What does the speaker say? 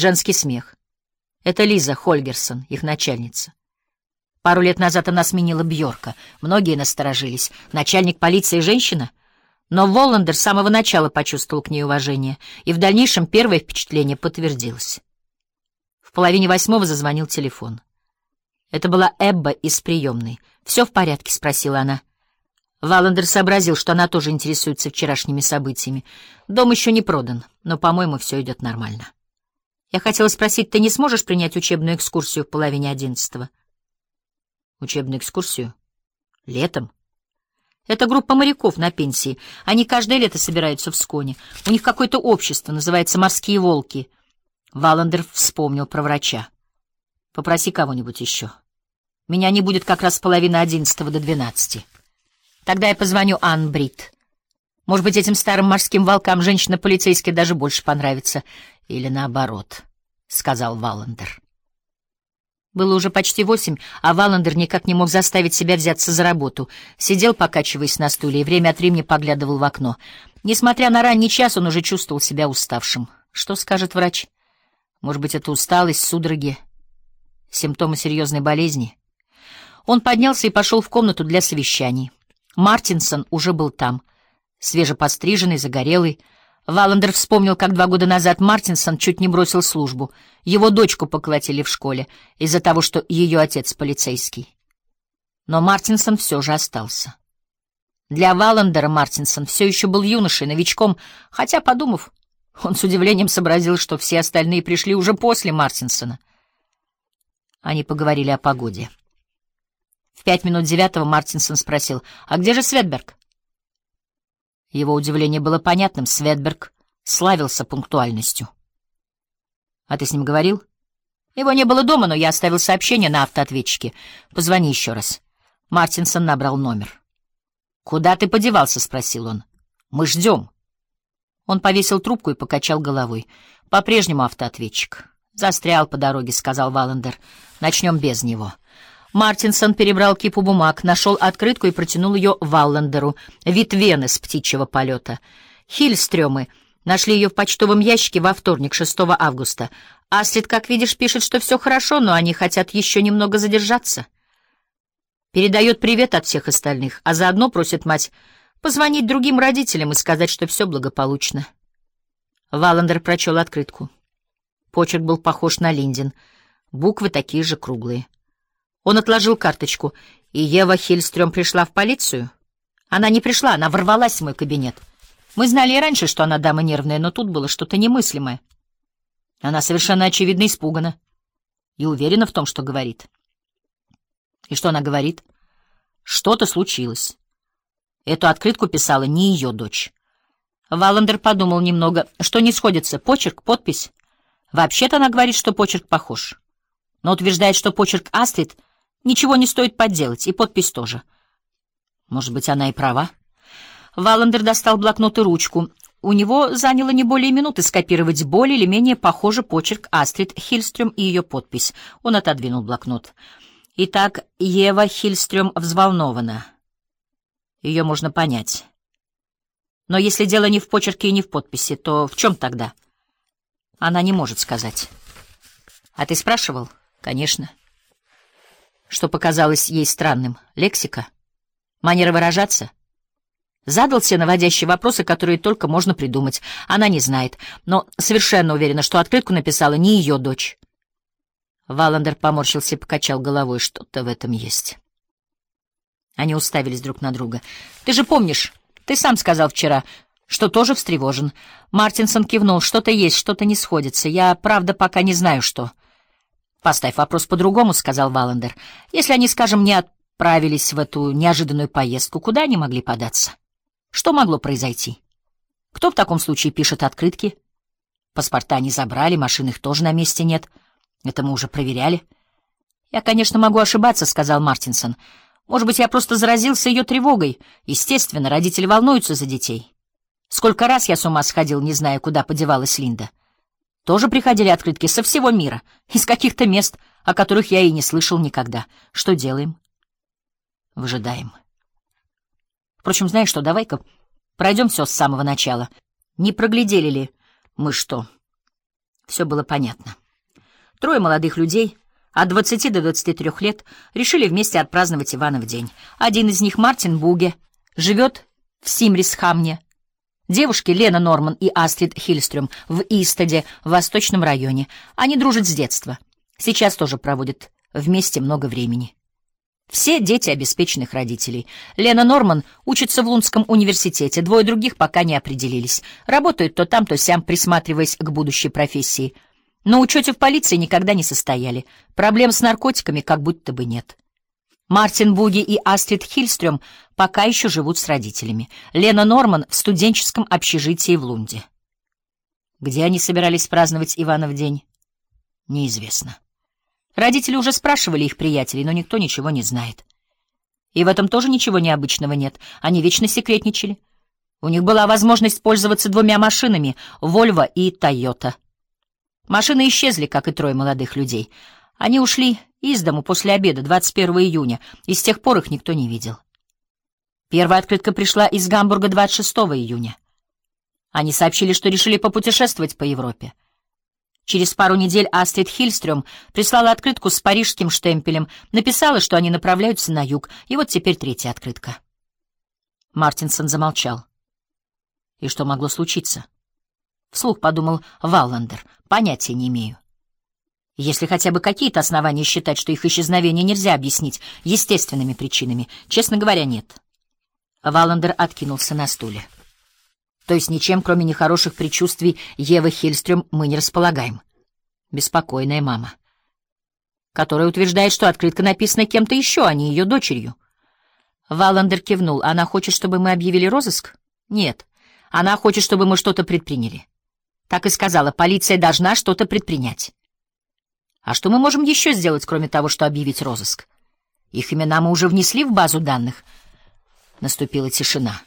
Женский смех. Это Лиза Хольгерсон, их начальница. Пару лет назад она сменила Бьорка. Многие насторожились. Начальник полиции — женщина? Но Волландер с самого начала почувствовал к ней уважение, и в дальнейшем первое впечатление подтвердилось. В половине восьмого зазвонил телефон. Это была Эбба из приемной. «Все в порядке?» — спросила она. Валандер сообразил, что она тоже интересуется вчерашними событиями. Дом еще не продан, но, по-моему, все идет нормально. Я хотела спросить, ты не сможешь принять учебную экскурсию в половине одиннадцатого? Учебную экскурсию? Летом? Это группа моряков на пенсии. Они каждое лето собираются в Сконе. У них какое-то общество, называется «Морские волки». Валандер вспомнил про врача. Попроси кого-нибудь еще. Меня не будет как раз с половины одиннадцатого до двенадцати. Тогда я позвоню Ан Брит. Может быть, этим старым морским волкам женщина-полицейская даже больше понравится. Или наоборот, — сказал Валандер. Было уже почти восемь, а Валандер никак не мог заставить себя взяться за работу. Сидел, покачиваясь на стуле, и время от времени поглядывал в окно. Несмотря на ранний час, он уже чувствовал себя уставшим. Что скажет врач? — может быть, это усталость, судороги, симптомы серьезной болезни? Он поднялся и пошел в комнату для совещаний. Мартинсон уже был там, свежепостриженный, загорелый. Валандер вспомнил, как два года назад Мартинсон чуть не бросил службу. Его дочку поколотили в школе из-за того, что ее отец полицейский. Но Мартинсон все же остался. Для Валандера Мартинсон все еще был юношей, новичком, хотя, подумав, он с удивлением сообразил, что все остальные пришли уже после Мартинсона. Они поговорили о погоде. В пять минут девятого Мартинсон спросил, «А где же Светберг?» Его удивление было понятным. Светберг славился пунктуальностью. «А ты с ним говорил?» «Его не было дома, но я оставил сообщение на автоответчике. Позвони еще раз». Мартинсон набрал номер. «Куда ты подевался?» — спросил он. «Мы ждем». Он повесил трубку и покачал головой. По-прежнему автоответчик. «Застрял по дороге», — сказал Валандер. «Начнем без него». Мартинсон перебрал кипу бумаг, нашел открытку и протянул ее Валлендеру. Вид Вены с птичьего полета. Хильстрёмы нашли ее в почтовом ящике во вторник, 6 августа. Астрид, как видишь, пишет, что все хорошо, но они хотят еще немного задержаться. Передает привет от всех остальных, а заодно просит мать Позвонить другим родителям и сказать, что все благополучно. Валандер прочел открытку. Почерк был похож на Линдин. Буквы такие же круглые. Он отложил карточку. И Ева Хильстрём пришла в полицию? Она не пришла, она ворвалась в мой кабинет. Мы знали и раньше, что она дама нервная, но тут было что-то немыслимое. Она совершенно очевидно испугана и уверена в том, что говорит. И что она говорит? Что-то случилось. Эту открытку писала не ее дочь. Валандер подумал немного, что не сходится почерк, подпись. Вообще-то она говорит, что почерк похож. Но утверждает, что почерк Астрид ничего не стоит подделать, и подпись тоже. Может быть, она и права? Валандер достал блокнот и ручку. У него заняло не более минуты скопировать более или менее похожий почерк Астрид Хильстрём и ее подпись. Он отодвинул блокнот. Итак, Ева Хильстрём взволнована. Ее можно понять. Но если дело не в почерке и не в подписи, то в чем тогда? Она не может сказать. А ты спрашивал? Конечно. Что показалось ей странным? Лексика? Манера выражаться? Задал все наводящие вопросы, которые только можно придумать. Она не знает, но совершенно уверена, что открытку написала не ее дочь. Валандер поморщился и покачал головой. Что-то в этом есть. Они уставились друг на друга. «Ты же помнишь, ты сам сказал вчера, что тоже встревожен». Мартинсон кивнул. «Что-то есть, что-то не сходится. Я, правда, пока не знаю, что». «Поставь вопрос по-другому», — сказал Валандер. «Если они, скажем, не отправились в эту неожиданную поездку, куда они могли податься? Что могло произойти? Кто в таком случае пишет открытки? Паспорта они забрали, машин их тоже на месте нет. Это мы уже проверяли». «Я, конечно, могу ошибаться», — сказал Мартинсон. Может быть, я просто заразился ее тревогой. Естественно, родители волнуются за детей. Сколько раз я с ума сходил, не зная, куда подевалась Линда. Тоже приходили открытки со всего мира, из каких-то мест, о которых я и не слышал никогда. Что делаем? Выжидаем. Впрочем, знаешь что, давай-ка пройдем все с самого начала. Не проглядели ли мы что? Все было понятно. Трое молодых людей, от 20 до 23 лет, решили вместе отпраздновать Иванов день. Один из них, Мартин Буге, живет в Симрисхамне, Девушки Лена Норман и Астрид Хильстрюм в Истаде, в Восточном районе. Они дружат с детства. Сейчас тоже проводят вместе много времени. Все дети обеспеченных родителей. Лена Норман учится в Лунском университете, двое других пока не определились. Работают то там, то сям, присматриваясь к будущей профессии. На учете в полиции никогда не состояли. Проблем с наркотиками как будто бы нет. Мартин Буги и Астрид Хильстрём пока еще живут с родителями. Лена Норман в студенческом общежитии в Лунде. Где они собирались праздновать Иванов день, неизвестно. Родители уже спрашивали их приятелей, но никто ничего не знает. И в этом тоже ничего необычного нет. Они вечно секретничали. У них была возможность пользоваться двумя машинами — Вольво и Тойота. Машины исчезли, как и трое молодых людей. Они ушли из дому после обеда 21 июня, и с тех пор их никто не видел. Первая открытка пришла из Гамбурга 26 июня. Они сообщили, что решили попутешествовать по Европе. Через пару недель Астрид Хильстрём прислала открытку с парижским штемпелем, написала, что они направляются на юг, и вот теперь третья открытка. Мартинсон замолчал. И что могло случиться? Вслух подумал Валландер. Понятия не имею. Если хотя бы какие-то основания считать, что их исчезновение нельзя объяснить естественными причинами, честно говоря, нет. Валандер откинулся на стуле. То есть ничем, кроме нехороших предчувствий Евы Хильстрём, мы не располагаем. Беспокойная мама, которая утверждает, что открытка написана кем-то еще, а не ее дочерью. Валандер кивнул. Она хочет, чтобы мы объявили розыск? Нет. Она хочет, чтобы мы что-то предприняли. Так и сказала, полиция должна что-то предпринять. А что мы можем еще сделать, кроме того, что объявить розыск? Их имена мы уже внесли в базу данных. Наступила тишина.